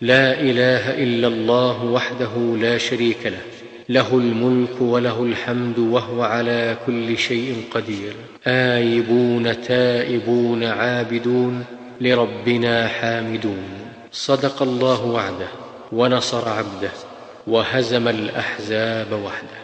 لا إله إلا الله وحده لا شريك له. له الملك وله الحمد وهو على كل شيء قدير. آيبون تائبون عابدون لربنا حامدون. صدق الله وعده ونصر عبده وهزم الأحزاب وحده.